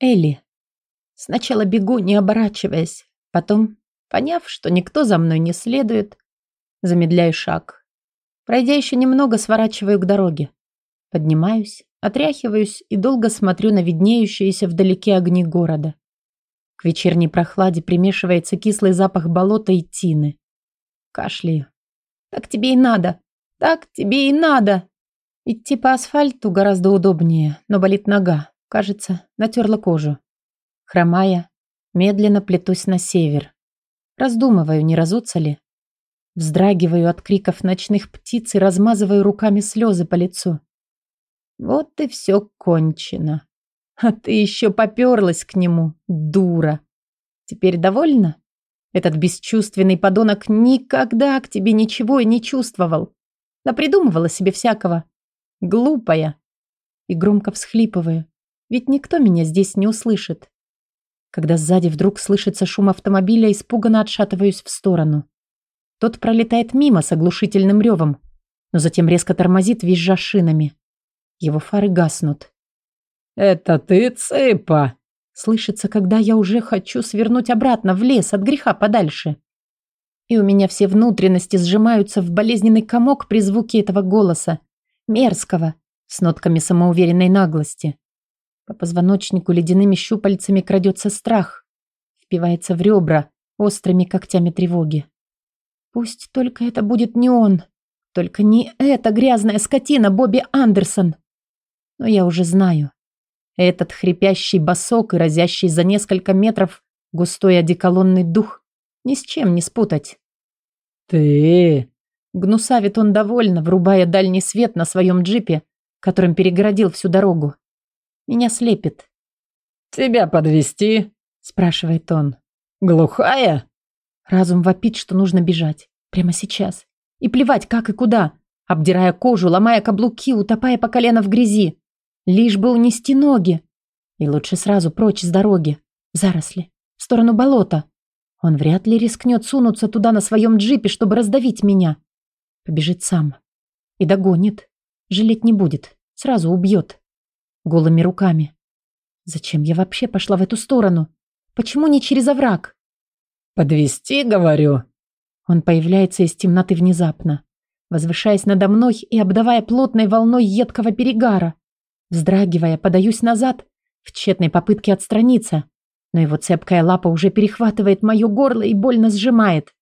Элли. Сначала бегу, не оборачиваясь. Потом, поняв, что никто за мной не следует, замедляю шаг. Пройдя еще немного, сворачиваю к дороге. Поднимаюсь, отряхиваюсь и долго смотрю на виднеющиеся вдалеке огни города. К вечерней прохладе примешивается кислый запах болота и тины. Кашляю. Так тебе и надо. Так тебе и надо. Идти по асфальту гораздо удобнее, но болит нога. Кажется, натерла кожу. Хромая, медленно плетусь на север. Раздумываю, не разуться ли. Вздрагиваю от криков ночных птиц и размазываю руками слезы по лицу. Вот и все кончено. А ты еще поперлась к нему, дура. Теперь довольна? Этот бесчувственный подонок никогда к тебе ничего и не чувствовал. Напридумывала себе всякого. Глупая. И громко всхлипываю. Ведь никто меня здесь не услышит. Когда сзади вдруг слышится шум автомобиля, испуганно отшатываюсь в сторону. Тот пролетает мимо с оглушительным ревом, но затем резко тормозит, визжа шинами. Его фары гаснут. «Это ты, цыпа?» Слышится, когда я уже хочу свернуть обратно в лес от греха подальше. И у меня все внутренности сжимаются в болезненный комок при звуке этого голоса. Мерзкого, с нотками самоуверенной наглости. По позвоночнику ледяными щупальцами крадется страх. Впивается в ребра острыми когтями тревоги. Пусть только это будет не он. Только не эта грязная скотина Бобби Андерсон. Но я уже знаю. Этот хрипящий босок и разящий за несколько метров густой одеколонный дух ни с чем не спутать. «Ты...» Гнусавит он довольно, врубая дальний свет на своем джипе, которым перегородил всю дорогу. Меня слепит. «Тебя подвести? спрашивает он. «Глухая?» Разум вопит, что нужно бежать. Прямо сейчас. И плевать, как и куда. Обдирая кожу, ломая каблуки, утопая по колено в грязи. Лишь бы унести ноги. И лучше сразу прочь с дороги. В заросли. В сторону болота. Он вряд ли рискнет сунуться туда на своем джипе, чтобы раздавить меня. Побежит сам. И догонит. Жалеть не будет. Сразу убьет. Голыми руками. Зачем я вообще пошла в эту сторону? Почему не через овраг? Подвести, говорю. Он появляется из темноты внезапно, возвышаясь надо мной и обдавая плотной волной едкого перегара. Вздрагивая, подаюсь назад в тщетной попытке отстраниться, но его цепкая лапа уже перехватывает мое горло и больно сжимает.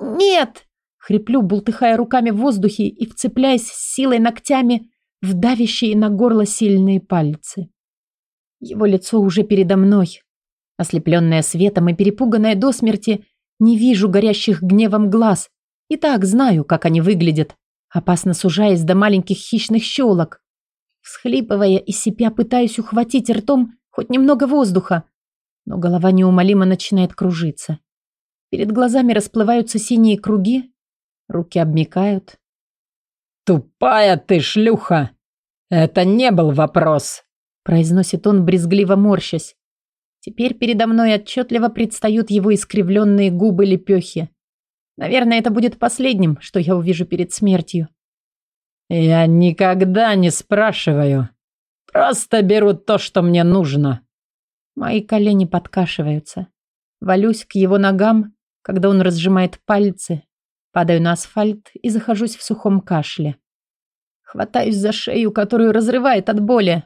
«Нет!» — хриплю, бултыхая руками в воздухе и вцепляясь с силой ногтями в давящие на горло сильные пальцы. Его лицо уже передо мной. Ослепленная светом и перепуганная до смерти, не вижу горящих гневом глаз. И так знаю, как они выглядят, опасно сужаясь до маленьких хищных щелок. Всхлипывая и сипя, пытаюсь ухватить ртом хоть немного воздуха, но голова неумолимо начинает кружиться. Перед глазами расплываются синие круги, руки обмикают. «Тупая ты шлюха! Это не был вопрос!» произносит он, брезгливо морщась. Теперь передо мной отчетливо предстают его искривленные губы лепехи. Наверное, это будет последним, что я увижу перед смертью. «Я никогда не спрашиваю. Просто беру то, что мне нужно». Мои колени подкашиваются. Валюсь к его ногам, когда он разжимает пальцы, падаю на асфальт и захожусь в сухом кашле. Хватаюсь за шею, которую разрывает от боли.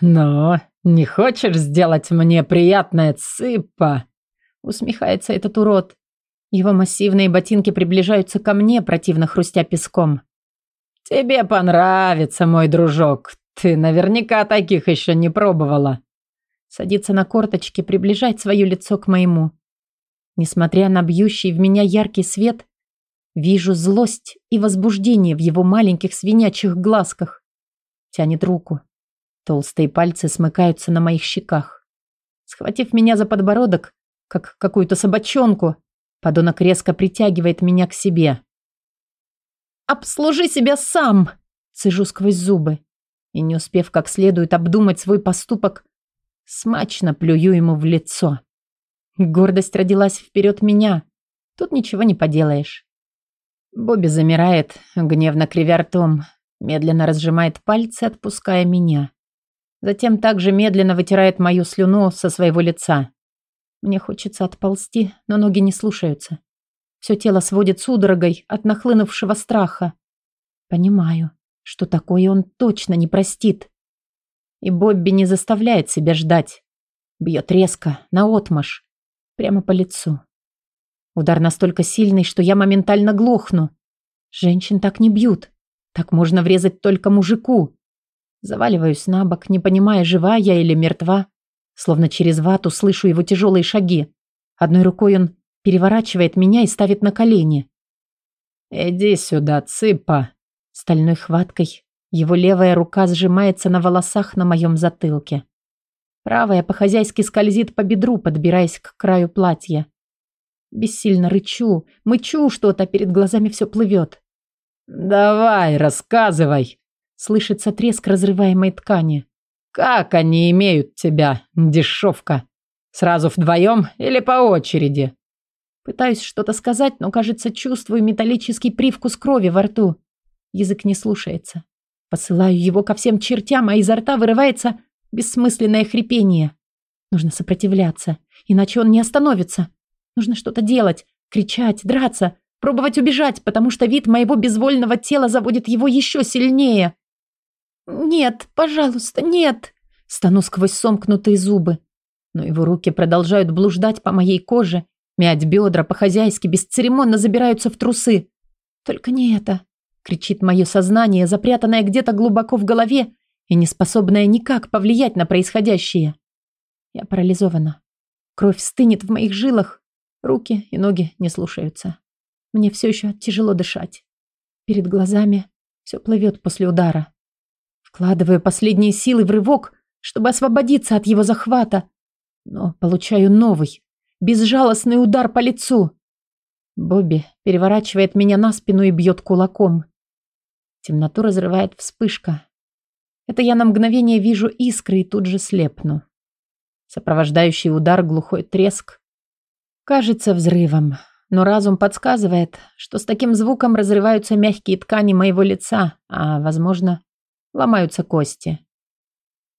«Но не хочешь сделать мне приятное, цыпа?» Усмехается этот урод. Его массивные ботинки приближаются ко мне, противно хрустя песком. «Тебе понравится, мой дружок. Ты наверняка таких еще не пробовала». Садится на корточки, приближать свое лицо к моему. Несмотря на бьющий в меня яркий свет, вижу злость и возбуждение в его маленьких свинячьих глазках. Тянет руку. Толстые пальцы смыкаются на моих щеках. Схватив меня за подбородок, как какую-то собачонку, подонок резко притягивает меня к себе. «Обслужи себя сам!» Цежу сквозь зубы. И не успев как следует обдумать свой поступок, смачно плюю ему в лицо. Гордость родилась вперед меня. Тут ничего не поделаешь. Бобби замирает, гневно кривя ртом, медленно разжимает пальцы, отпуская меня. Затем также медленно вытирает мою слюну со своего лица. Мне хочется отползти, но ноги не слушаются. Все тело сводит судорогой от нахлынувшего страха. Понимаю, что такое он точно не простит. И Бобби не заставляет себя ждать. Бьет резко, наотмашь, прямо по лицу. Удар настолько сильный, что я моментально глохну. Женщин так не бьют. Так можно врезать только мужику. Заваливаюсь на бок, не понимая, жива я или мертва. Словно через вату слышу его тяжелые шаги. Одной рукой он переворачивает меня и ставит на колени. «Иди сюда, цыпа!» Стальной хваткой его левая рука сжимается на волосах на моем затылке. Правая по-хозяйски скользит по бедру, подбираясь к краю платья. Бессильно рычу, мычу что-то, перед глазами все плывет. «Давай, рассказывай!» Слышится треск разрываемой ткани. «Как они имеют тебя, дешевка? Сразу вдвоем или по очереди?» Пытаюсь что-то сказать, но, кажется, чувствую металлический привкус крови во рту. Язык не слушается. Посылаю его ко всем чертям, а изо рта вырывается бессмысленное хрипение. Нужно сопротивляться, иначе он не остановится. Нужно что-то делать, кричать, драться, пробовать убежать, потому что вид моего безвольного тела заводит его еще сильнее. «Нет, пожалуйста, нет!» Стану сквозь сомкнутые зубы. Но его руки продолжают блуждать по моей коже, Мять бедра по-хозяйски бесцеремонно забираются в трусы. Только не это. Кричит мое сознание, запрятанное где-то глубоко в голове и не способное никак повлиять на происходящее. Я парализована. Кровь стынет в моих жилах. Руки и ноги не слушаются. Мне все еще тяжело дышать. Перед глазами все плывет после удара. Вкладываю последние силы в рывок, чтобы освободиться от его захвата. Но получаю новый, Безжалостный удар по лицу. Бобби переворачивает меня на спину и бьет кулаком. Темноту разрывает вспышка. Это я на мгновение вижу искры и тут же слепну. Сопровождающий удар глухой треск. Кажется взрывом, но разум подсказывает, что с таким звуком разрываются мягкие ткани моего лица, а, возможно, ломаются кости.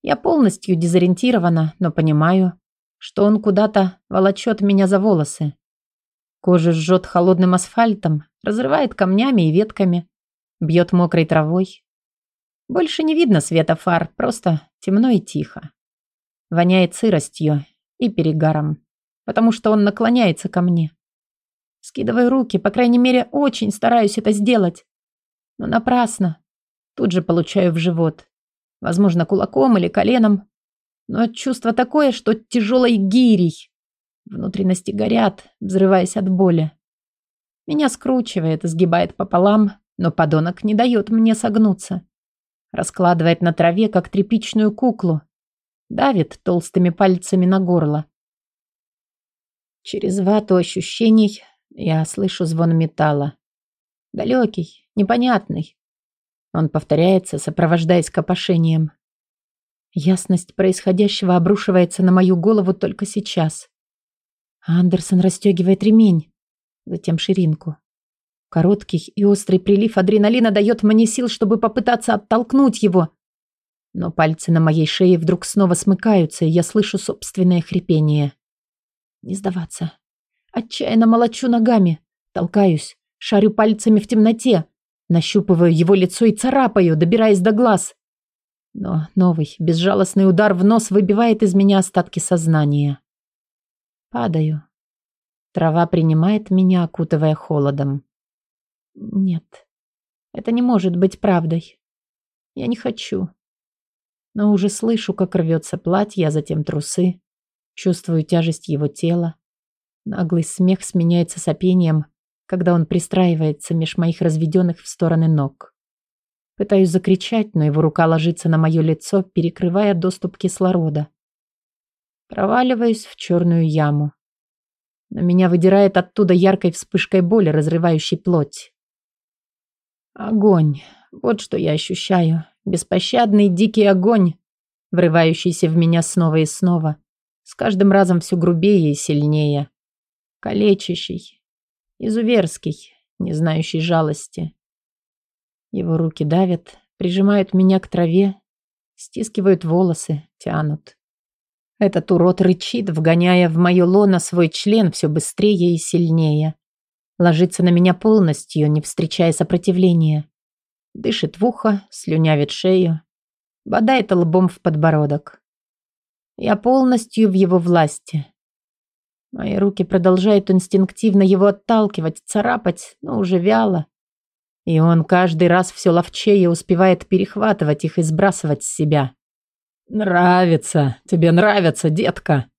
Я полностью дезориентирована, но понимаю, что он куда-то волочет меня за волосы. Кожу жжет холодным асфальтом, разрывает камнями и ветками, бьет мокрой травой. Больше не видно света фар, просто темно и тихо. Воняет сыростью и перегаром, потому что он наклоняется ко мне. Скидываю руки, по крайней мере, очень стараюсь это сделать. Но напрасно. Тут же получаю в живот. Возможно, кулаком или коленом, но чувство такое, что тяжелой гирей. Внутренности горят, взрываясь от боли. Меня скручивает, сгибает пополам, но подонок не дает мне согнуться. Раскладывает на траве, как тряпичную куклу. Давит толстыми пальцами на горло. Через вату ощущений я слышу звон металла. Далекий, непонятный. Он повторяется, сопровождаясь копошением. Ясность происходящего обрушивается на мою голову только сейчас. Андерсон расстегивает ремень, затем ширинку. Короткий и острый прилив адреналина дает мне сил, чтобы попытаться оттолкнуть его. Но пальцы на моей шее вдруг снова смыкаются, и я слышу собственное хрипение. Не сдаваться. Отчаянно молочу ногами, толкаюсь, шарю пальцами в темноте, нащупываю его лицо и царапаю, добираясь до глаз. Но новый, безжалостный удар в нос выбивает из меня остатки сознания. Падаю. Трава принимает меня, окутывая холодом. Нет, это не может быть правдой. Я не хочу. Но уже слышу, как рвется платье, а затем трусы. Чувствую тяжесть его тела. Наглый смех сменяется сопением, когда он пристраивается меж моих разведенных в стороны ног. Пытаюсь закричать, но его рука ложится на мое лицо, перекрывая доступ кислорода. Проваливаюсь в черную яму. На меня выдирает оттуда яркой вспышкой боли, разрывающей плоть. Огонь. Вот что я ощущаю. Беспощадный дикий огонь, врывающийся в меня снова и снова. С каждым разом все грубее и сильнее. Калечащий. Изуверский, не знающий жалости. Его руки давят, прижимают меня к траве, стискивают волосы, тянут. Этот урод рычит, вгоняя в мою лоно свой член все быстрее и сильнее. Ложится на меня полностью, не встречая сопротивления. Дышит в ухо, слюнявит шею, бодает лбом в подбородок. Я полностью в его власти. Мои руки продолжают инстинктивно его отталкивать, царапать, но уже вяло. И он каждый раз все ловчее успевает перехватывать их и сбрасывать с себя. «Нравится, тебе нравится, детка!»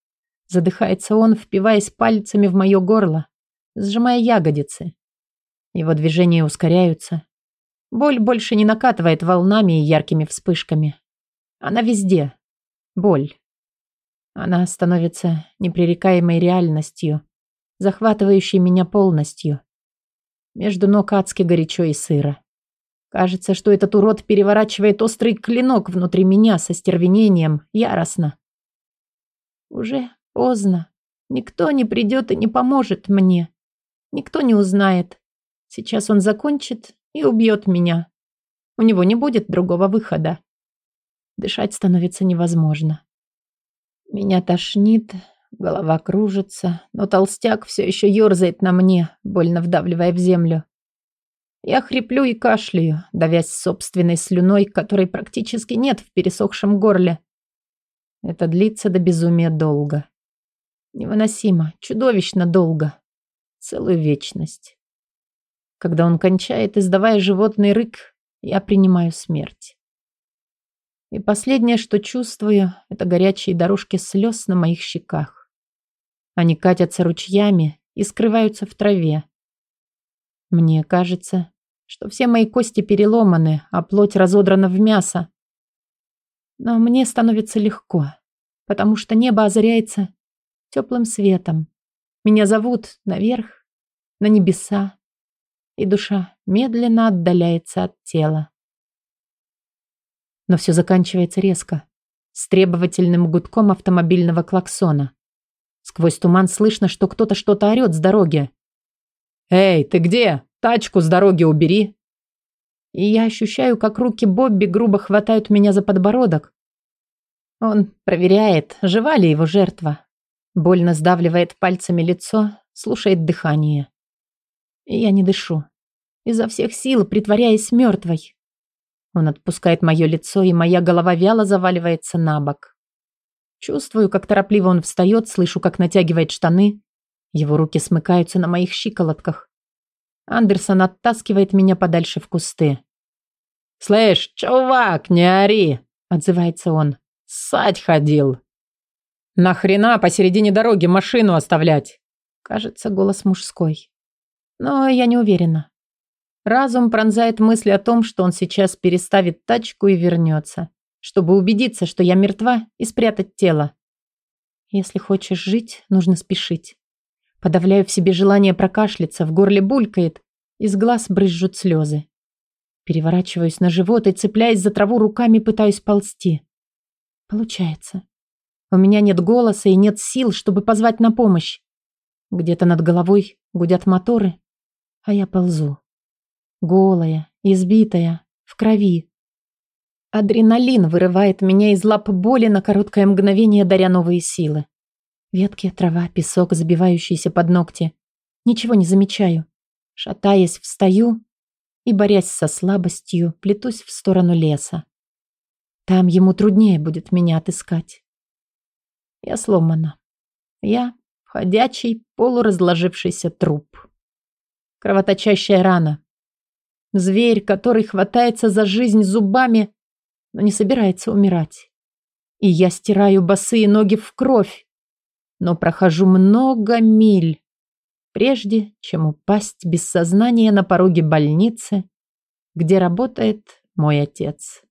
Задыхается он, впиваясь пальцами в мое горло, сжимая ягодицы. Его движения ускоряются. Боль больше не накатывает волнами и яркими вспышками. Она везде. Боль. Она становится непререкаемой реальностью, захватывающей меня полностью. Между ног адски горячо и сыро. Кажется, что этот урод переворачивает острый клинок внутри меня со стервенением, яростно. Уже поздно. Никто не придет и не поможет мне. Никто не узнает. Сейчас он закончит и убьет меня. У него не будет другого выхода. Дышать становится невозможно. Меня тошнит, голова кружится, но толстяк все еще ерзает на мне, больно вдавливая в землю. Я хриплю и кашляю, давясь собственной слюной, которой практически нет в пересохшем горле. Это длится до безумия долго. Невыносимо, чудовищно долго. Целую вечность. Когда он кончает, издавая животный рык, я принимаю смерть. И последнее, что чувствую, это горячие дорожки слез на моих щеках. Они катятся ручьями и скрываются в траве. Мне кажется, что все мои кости переломаны, а плоть разодрана в мясо. Но мне становится легко, потому что небо озаряется теплым светом. Меня зовут наверх, на небеса, и душа медленно отдаляется от тела. Но все заканчивается резко, с требовательным гудком автомобильного клаксона. Сквозь туман слышно, что кто-то что-то орет с дороги. «Эй, ты где? Тачку с дороги убери!» И я ощущаю, как руки Бобби грубо хватают меня за подбородок. Он проверяет, жива ли его жертва. Больно сдавливает пальцами лицо, слушает дыхание. И я не дышу. Изо всех сил, притворяясь мертвой. Он отпускает мое лицо, и моя голова вяло заваливается на бок. Чувствую, как торопливо он встает, слышу, как натягивает штаны. Его руки смыкаются на моих щиколотках. Андерсон оттаскивает меня подальше в кусты. «Слышь, чувак, не ори!» – отзывается он. «Ссать ходил!» «Нахрена посередине дороги машину оставлять?» Кажется, голос мужской. Но я не уверена. Разум пронзает мысли о том, что он сейчас переставит тачку и вернется, чтобы убедиться, что я мертва и спрятать тело. Если хочешь жить, нужно спешить. Подавляю в себе желание прокашляться, в горле булькает, из глаз брызжут слезы. Переворачиваюсь на живот и, цепляясь за траву руками, пытаюсь ползти. Получается. У меня нет голоса и нет сил, чтобы позвать на помощь. Где-то над головой гудят моторы, а я ползу. Голая, избитая, в крови. Адреналин вырывает меня из лап боли на короткое мгновение, даря новые силы. Ветки, трава, песок, забивающиеся под ногти. Ничего не замечаю. Шатаясь, встаю и, борясь со слабостью, плетусь в сторону леса. Там ему труднее будет меня отыскать. Я сломана. Я ходячий, полуразложившийся труп. Кровоточащая рана. Зверь, который хватается за жизнь зубами, но не собирается умирать. И я стираю босые ноги в кровь, но прохожу много миль, прежде чем упасть без сознания на пороге больницы, где работает мой отец.